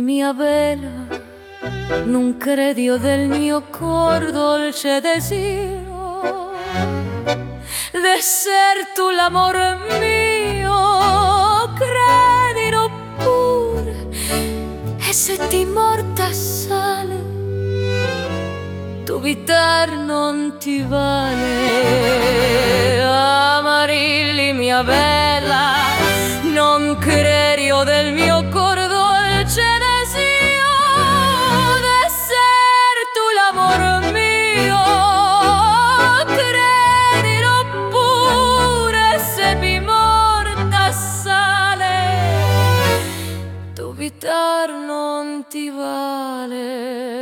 mia bella, non credi io del mio cor dolce desiro d'esser tu l'amor mio, credilo pure, e se ti morta sale, tu vitar non ti vale. Amarilli mia bella, non credi io del mio dubitare non ti vale.